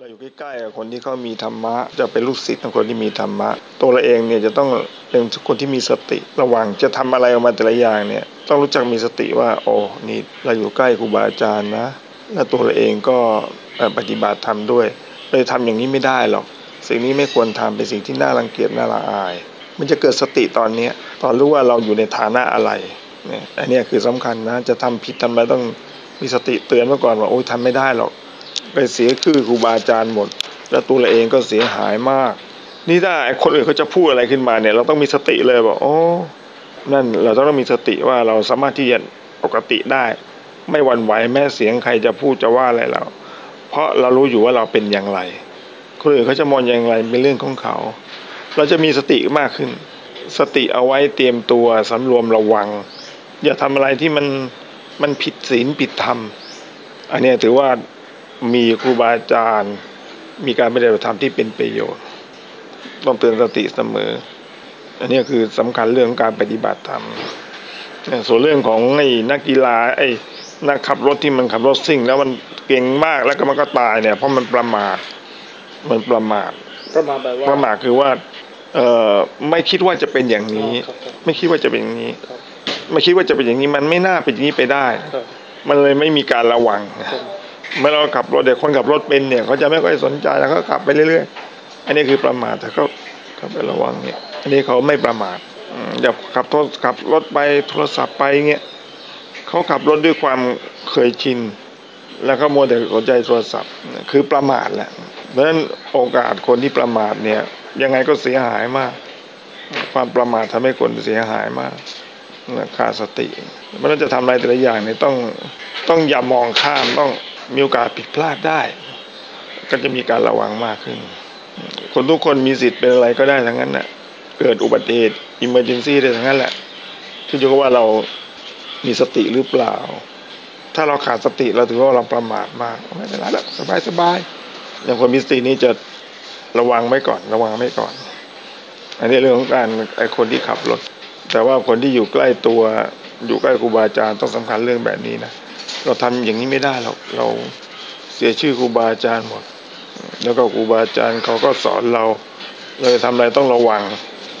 เราอยู่ใกล้ๆกับคนที่เขามีธรรมะ จะเป็นลูกศิษย์ของคนที่มีธรรมะ ตัวเราเองเนี่ยจะต้องเป็นคนที่มีสติระวังจะทำอะไรออกมาแต่ละอย่างเนี่ยต้องรู้จักมีสติว่าโอ้นี่เราอยู่ใกล้ครูบาอาจารย์นะ และตัวเราเองก็ปฏิบัติธรรมด้วยเลยทำอย่างนี้ไม่ได้หรอก สิ่งนี้ไม่ควรทำเป็นสิ่งที่น่ารังเกียจน่าละอาย มันจะเกิดสติตอนเนี้ตอนรู้ว่าเราอยู่ในฐานะอะไรเนี่ยอันนี้คือสำคัญนะจะทำผิดทำอะไรต้องมีสติเตือนไว้ก่อนว่าโอ้ยทำไม่ได้หรอก ไปเสียคือครูบาอาจารย์หมด แล้วตัวเราเองก็เสียหายมาก นี่ถ้าคนอื่นเขาจะพูดอะไรขึ้นมาเนี่ย เราต้องมีสติเลยบอกโอ้นั่นเราต้องมีสติว่าเราสามารถที่จะปกติได้ ไม่หวั่นไหวแม้เสียงใครจะพูดจะว่าอะไรเรา เพราะเรารู้อยู่ว่าเราเป็นอย่างไรคนอื่นเขาจะมองอย่างไรเป็นเรื่องของเขา เราจะมีสติมากขึ้น สติเอาไว้เตรียมตัวสำรวมระวัง อย่าทำอะไรที่มันมันผิดศีลผิดธรรม อันนี้ถือว่า มีครูบาอาจารย์ มีการปฏิบัติธรรมที่เป็นประโยชน์ ต้องเตือนสติเสมอ อันนี้คือสำคัญเรื่องการปฏิบัติธรรมส่วนเรื่องของไอ้นักกีฬาไอ้นักขับรถที่มันขับรถซิ่ง แล้วมันเก่งมากแล้วก็มันก็ตายเนี่ย เพราะมันประมาทมันประมาทประมาทแบบว่าประมาทคือว่าเอ่อไม่คิดว่าจะเป็นอย่างนี้ครับครับไม่คิดว่าจะเป็นอย่างนี้ครับไม่คิดว่าจะเป็นอย่างนี้มันไม่น่าเป็นอย่างนี้ไปได้ครับมันเลยไม่มีการระวังครับ เมื่อเราขับรถเด็กคนขับรถเป็นเนี่ยเขาจะไม่ค่อยสนใจแล้วก็ขับไปเรื่อยๆ อันนี้คือประมาทแต่ก็ขับไประวังเนี่ย อันนี้เขาไม่ประมาทอย่าขับโทรขับรถไปโทรศัพท์ไปเงี้ยเขาขับรถด้วยความเคยชิน แล้วก็มัวแต่สนใจโทรศัพท์คือประมาทแหละเพราะฉะนั้นโอกาสคนที่ประมาทเนี่ย ยังไงก็เสียหายมาก ความประมาททำให้คนเสียหายมากขาดสติมันจะทำอะไรแต่ละอย่างเนี่ยต้องต้องอย่ามองข้ามต้อง มีโอกาสผิดพลาดได้ ก็จะมีการระวังมากขึ้น คนทุกคนมีสิทธิ์เป็นอะไรก็ได้ทั้งนั้นนะเกิดอุบัติเหตุอิมเมอร์เจนซี่ได้ทั้งนั้นแหละขึ้นอยู่กับว่าเรามีสติหรือเปล่า ถ้าเราขาดสติเราถือว่าเราประมาทมากไม่เป็นไรแล้วสบายสบายอย่างคนมีสตินี้จะระวังไว้ก่อน ระวังไว้ก่อน อันนี้เรื่องของการไอคนที่ขับรถ แต่ว่าคนที่อยู่ใกล้ตัวอยู่ใกล้ครูบาอาจารย์ต้องสำคัญเรื่องแบบนี้นะ เราทำอย่างนี้ไม่ได้หรอกเราเสียชื่อครูบาอาจารย์หมด แล้วก็ครูบาอาจารย์เขาก็สอนเราเลยทำอะไรต้องระวัง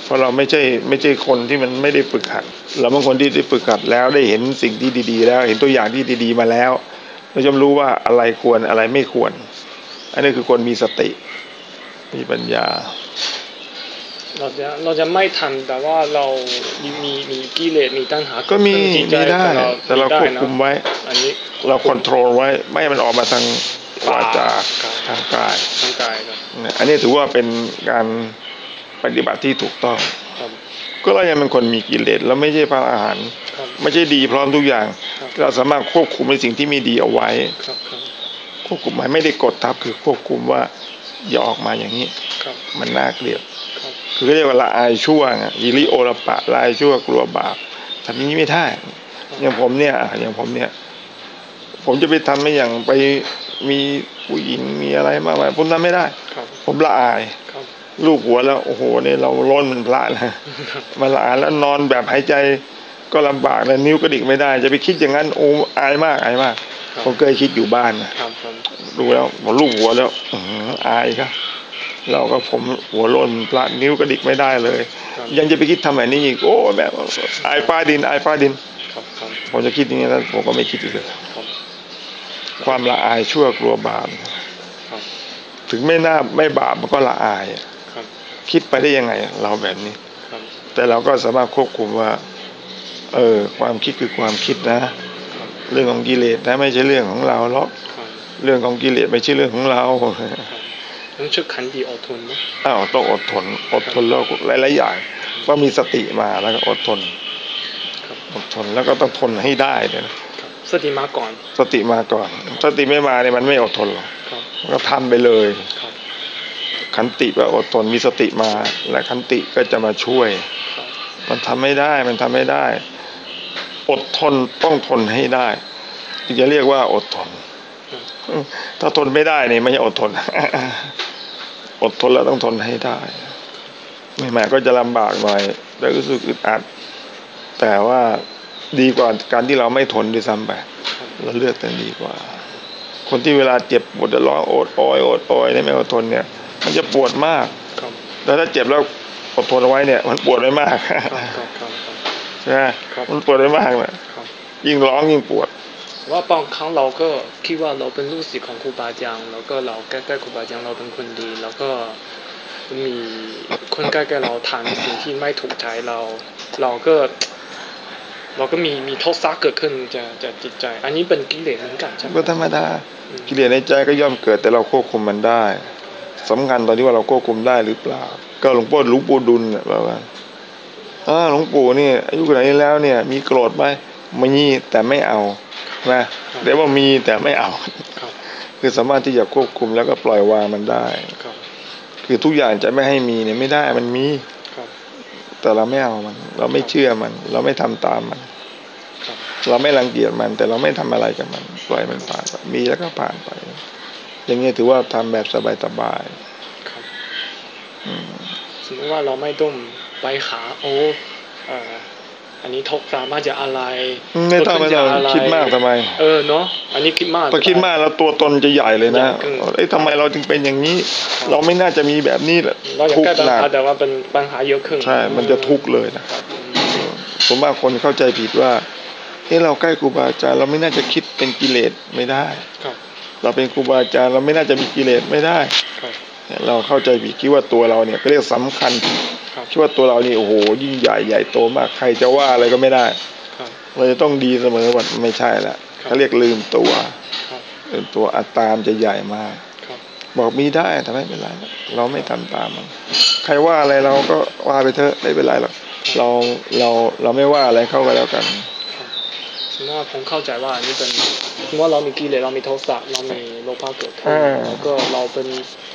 เพราะเราไม่ใช่ไม่ใช่คนที่มันไม่ได้ฝึกหัด เราบางคนที่ได้ฝึกหัดแล้วได้เห็นสิ่งที่ดี ๆ แล้วเห็นตัวอย่างที่ดี ๆ มาแล้ว เราจะรู้ว่าอะไรควรอะไรไม่ควร อันนี้คือคนมีสติมีปัญญา เราจะเราจะไม่ทำแต่ว่าเรามีมีมีกิเลสมีตัณหาก็มีจิตใจมีได้แต่เราควบคุมไว้ อันนี้เราควบคุมไว้ไม่ให้มันออกมาทางวาจาครับทางกายทางกายครับเนี่ยอันนี้ถือว่าเป็นการปฏิบัติที่ถูกต้องครับก็เรายังเป็นคนมีกิเลสเราไม่ใช่พระอาหารครับไม่ใช่ดีพร้อมทุกอย่างครับเราสามารถควบคุมในสิ่งที่ไม่ดีเอาไว้ครับครับควบคุมไว้ไม่ได้กดทับคือควบคุมว่าอย่าออกมาอย่างนี้ครับมันน่าเกลียด ครับคือเรียกว่าละอายชั่วไงฮิริโอรปะละอายชั่วกลัวบาปทำอย่างนี้ไม่ได้อย่างผมเนี่ยอะอย่างผมเนี่ย ผมจะไปทำไม่อย่างไปมีผู้หญิงมีอะไรมากมายผมทำไม่ได้ครับผมละอายครับลูกหัวแล้วโอ้โหเนี่ยเราล้นมันพระนะมันละอายแล้วนอนแบบหายใจก็ลำบากนะนิ้วกระดิกไม่ได้ จะไปคิดอย่างนั้นโอ้อายมากอายมากครับผมเคยคิดอยู่บ้านนะครับครับดูแล้วผมลูกหัวแล้วอื้อหืออายครับ เราก็ผมหัวโล้นพระนิ้วกระดิกไม่ได้เลยครับยังจะไปคิดทำแบบนี้อีก โอ้แบบอายฟ้าดินอายฟ้าดินครับครับผมจะคิดอย่างนี้แล้วผมก็ไม่คิดอีกเลยครับความละอายชั่วกลัวบาปครับถึงไม่น่าไม่บาปมันก็ละอายครับคิดไปได้ยังไง เราแบบนี้ครับแต่เราก็สามารถควบคุมว่า เออ ความคิดคือความคิดนะ เรื่องของกิเลสนะไม่ใช่เรื่องของเราหรอกครับเรื่องของกิเลสไม่ใช่เรื่องของเรา ต้องช่วยขันดีอดทนนะอ้าวต้องอดทน อดทนแล้วหลายๆอย่างต้องมีสติมาแล้วก็อดทนครับอดทนแล้วก็ต้องทนให้ได้ด้วยนะครับสติมาก่อน สติมาก่อน สติไม่มาเนี่ยมันไม่อดทนหรอกครับมันก็ทำไปเลยครับขันติก็อดทนมีสติมา และขันติก็จะมาช่วยครับมันทำไม่ได้มันทำไม่ได้ อดทนต้องทนให้ได้ถึงจะเรียกว่าอดทนถ้าทนไม่ได้นี่ไม่ใช่อดทน อดทนแล้วต้องทนให้ได้ใหม่ๆก็จะลำบากหน่อยแล้วรู้สึกอึดอัด แต่ว่าดีกว่าการที่เราไม่ทนด้วยซ้ำไปเราเลือกแต่ดีกว่าคคนที่เวลาเจ็บปวดจะร้องโอดโอยโอดโอยเนี่ยไม่อดทนเนี่ย มันจะปวดมากครับแต่ถ้าเจ็บแล้วอดทนเอาไว้เนี่ย มันปวดไม่มากครับครับครับใช่ไหมครับมันปวดไม่มากนะครับยิ่งร้องยิ่งปวด ว่าบางครั้งเราก็คิดว่าเราเป็นลูกศิษย์ของครูบาอาจารย์แล้วก็เราใกล้ๆครูบาอาจารย์เราเป็นคนดี แล้วก็มีคนใกล้ๆเราทำสิ่งที่ไม่ถูกใจเรา เราก็ เราก็มีมีโทษซักเกิดขึ้นจะจะจิตใจ อันนี้เป็นกิเลสเหมือนกันใช่ไหมก็ธรรมดากิเลสในใจก็ย่อมเกิดแต่เราควบคุมมันได้สำคัญตอนที่ว่าเราควบคุมได้หรือเปล่า ก็หลวงพ่หลวงปู่ดุลเนี่ยบอกว่าอ่าหลวงปู่นี่อายุขนาดนี้แล้วเนี่ย มีโกรธไหมไม่นี่แต่ไม่เอา นะแต่ว่ามีแต่ไม่เอาครับคือสามารถที่จะควบคุมแล้วก็ปล่อยวางมันได้ครับคือทุกอย่างจะไม่ให้มีเนี่ยไม่ได้มันมีครับแต่เราไม่เอามัน เราไม่เชื่อมัน เราไม่ทำตามมันครับเราไม่รังเกียจมัน แต่เราไม่ทำอะไรกับมัน ปล่อยมันผ่านไปมีแล้วก็ผ่านไป อย่างเงี้ยถือว่าทำแบบสบายครับๆอืมสมมติว่าเราไม่ต้องไปหาโอ้เอ่ออันนี้ทกสามารถจะอะไรไม่ต้องรถไม่ขึ้นต้องจะะรคิดมากทำไม เออเนาะอันนี้คิดมากพอคิดมากแล้วตัวตนจะใหญ่เลยนะใหญ่ขึ้นเอ้ยทำไมเราจึงเป็นอย่างนี้ เราไม่น่าจะมีแบบนี้แหละเราอยากทุกแก้ข์ปัญหนักหาแต่ว่าเป็นปัญหาเยอะขึ้นใช่ มันจะทุกข์เลยนะครับผมว่าคนเข้าใจผิดว่าเฮ้เราใกล้ครูบาอาจารย์เราไม่น่าจะคิดเป็นกิเลสไม่ได้ครับเราเป็นครูบาอาจารย์เราไม่น่าจะมีกิเลสไม่ได้ครับเราเข้าใจผิดคิดว่าตัวเราเนี่ยก็เรียกสำคัญผิด ครับคิดว่าตัวเรานี่โอ้โหยิ่งใหญ่ใหญ่โตมากใครจะว่าอะไรก็ไม่ได้ครับเราจะต้องดีเสมอวันไม่ใช่ละครับเขาเรียกลืมตัวครับลืมตัวอัตตามนจะใหญ่มากครับบอกมีได้แต่ไม่เป็นไรหรอกเราไม่ทำตามมัน ใครว่าอะไรเราก็ว่าไปเถอะไม่เป็นไรหรอกเราเราเราไม่ว่าอะไรเข้าก็แล้วกัน สมมติว่าผมเข้าใจว่าอันนี้เป็นสมมติว่าเรามีกิเลสเรามีโทสะเรามีโลภะเกิดขึ้นอ่าแล้วก็เราเป็น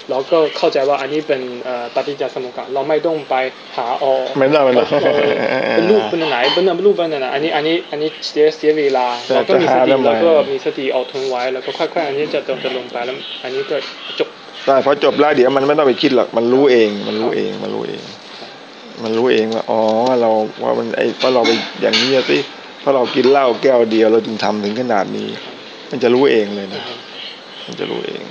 เราก็เข้าใจว่าอันนี้เป็นเอ่อปฏิจจสมุปบาทเราไม่ต้องไปหาออกไม่ได้ไม่ได้เออเป็นรูปเป็นไหนเป็นเป็นรูปเป็นไหนอันนี้อันนี้อันนี้เสียเสียเวลาแต่เราก็มีสจะหาติทำไมแล้วก็มีสติเอาทนไว้แล้วก็ค่อยๆอันนี้จะจะลงไปแล้วอันนี้ก็จบได้พอจบแล้วเดี๋ยวมันไม่ต้องไปคิดหรอกมันรู้เอง มันรู้เองมันรู้เอง มันรู้เองว่าอ๋อเราว่ามันไอ้เพราะเราไปอย่างนี้สิ เพราะเรากินเหล้าแก้วเดียวเราจึงทำถึงขนาดนี้ มันจะรู้เองเลยนะ มันจะรู้เอง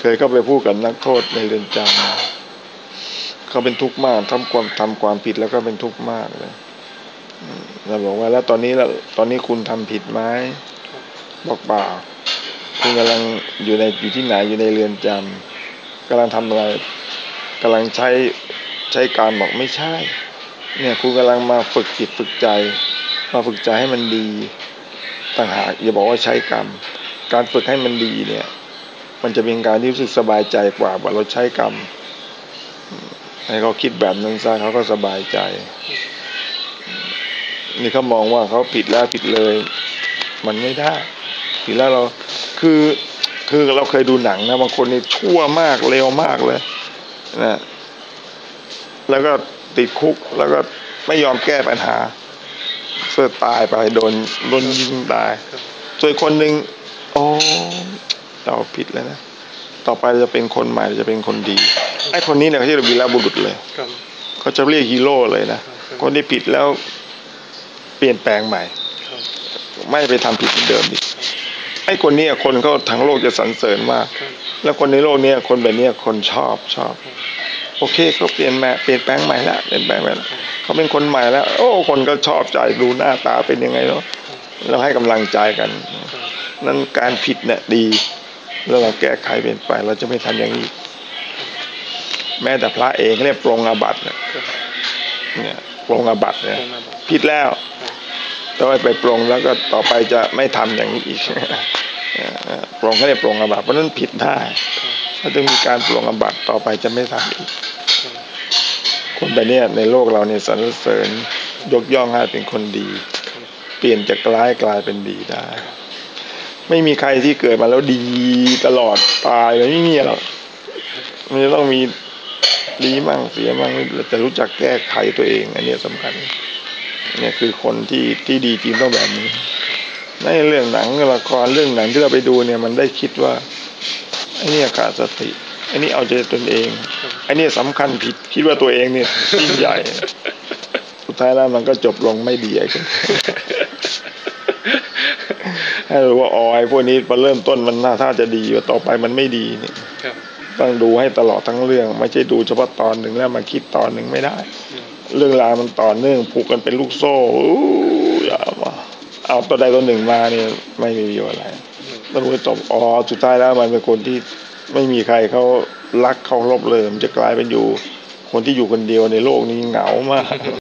เคยเข้าไปพูดกับนักโทษในเรือนจำเขาเป็นทุกข์มากทำความทำความผิดแล้วก็เป็นทุกข์มากเลยเราบอกว่าแล้วตอนนี้แล้วตอนนี้คุณทำผิดไหมบอกเปล่าคุณกำลังอยู่ในอยู่ที่ไหนอยู่ในเรือนจำกำลังทำอะไรกำลังใช้ใช้การบอกไม่ใช่ เนี่ยคุณกำลังมาฝึกจิตฝึกใจ มาฝึกใจให้มันดีต่างหากอย่าบอกว่าใช้กรรม การฝึกให้มันดีเนี่ย มันจะเป็นการที่รู้สึกสบายใจกว่าว่าเราใช้กรรมให้เขาคิดแบบนั้นซะเขาก็สบายใจ นี่เขามองว่าเขาผิดแล้วผิดเลย มันไม่ได้ผิดแล้วเราคือคือเราเคยดูหนังนะบางคนนี่ชั่วมากเลวมากเลยนะแล้วก็ติดคุกแล้วก็ไม่ยอมแก้ปัญหา เสื้อตายไปโดนโดนยิงตายส่วนคนหนึ่งอ๋อเราผิดแล้วนะต่อไปจะเป็นคนใหม่จะเป็นคนดีไอ้คนนี้เนี่ยเขาเรียกวีรบุรุษเลยเขาจะเรียกฮีโร่เลยนะคนที่ผิดแล้วเปลี่ยนแปลงใหม่ ไม่ไปทำผิดเหมือนเดิมอีกไอ้คนนี้คนเขาทั้งโลกจะสรรเสริญมาก แล้วคนในโลกเนี้ยคนแบบนี้คนชอบชอบ โอเคเขาเปลี่ยนแมาเปลี่ยนแปลงใหม่แล้วเปลี่ยนแปลงใหม่แล้วเขาเป็นคนใหม่แล้ว โอ้ คนก็ชอบใจดูหน้าตาเป็นยังไงเนาะเราให้กำลังใจกัน นั้นการผิดเนี่ยดีแล้วเราแก้ไขเปลี่ยนไปเราจะไม่ทำอย่างนี้ แม้แต่พระเองเรียกปรงอาบัติเนี่ยปรงอาบัติเนี่ยผิดแล้วต้องไปปรงแล้วก็ต่อไปจะไม่ทำอย่างนี้อีกปรงเขาเรียกปรงอาบัติเพราะนั้นผิดได้ ถ้าต้องมีการปรงอบัตต่อไปจะไม่ทำอีกคนแบบเนี้ยในโลกเราเนี่ยสรรเสริญยกย่องให้เป็นคนดี เปลี่ยนจากร้ายกลายเป็นดีได้ ไม่มีใครที่เกิดมาแล้วดีตลอดตายเลยไม่มีหรอกมันจะต้องมีดีมั่งเสียมั่งเราจะรู้จักแก้ไขตัวเอง อันเนี้ยสำคัญเนี่ยคือคนที่ที่ดีจริงต้องแบบนี้ในเรื่องหนังละครเรื่องหนังที่เราไปดูเนี่ยมันได้คิดว่า อ้เนี่ยขาดสติไอ้นี่เอาใจตนเองไอ้เนี่ยสำคัญผิดคิดว่าตัวเองเนี่ยยิ่งใหญ่ สุดท้ายแล้วมันก็จบลงไม่ดีไอ้คนให้รู้ว่าอ๋อไอ้พวกนี้พอเริ่มต้นมันน่าถ้าจะดีว่าต่อไปมันไม่ดีนี่ครับต้องดูให้ตลอดทั้งเรื่อง ไม่ใช่ดูเฉพาะตอนหนึ่งแล้วมาคิดตอนหนึ่งไม่ได้อืมเรื่องราวมันต่อเนื่องผูกกันเป็นลูกโซ่อู้ยาวมาเอาตัวใดตัวหนึ่งมาเนี่ยไม่มีประโยชน์อะไรอืม ต้องรู้ให้จบอ๋อสุดท้ายแล้วมันเป็นคนที่ไม่มีใครเขารักเขารบเลยมันจะกลายเป็นอยู่ คนที่อยู่คนเดียวในโลกนี้เหงามาก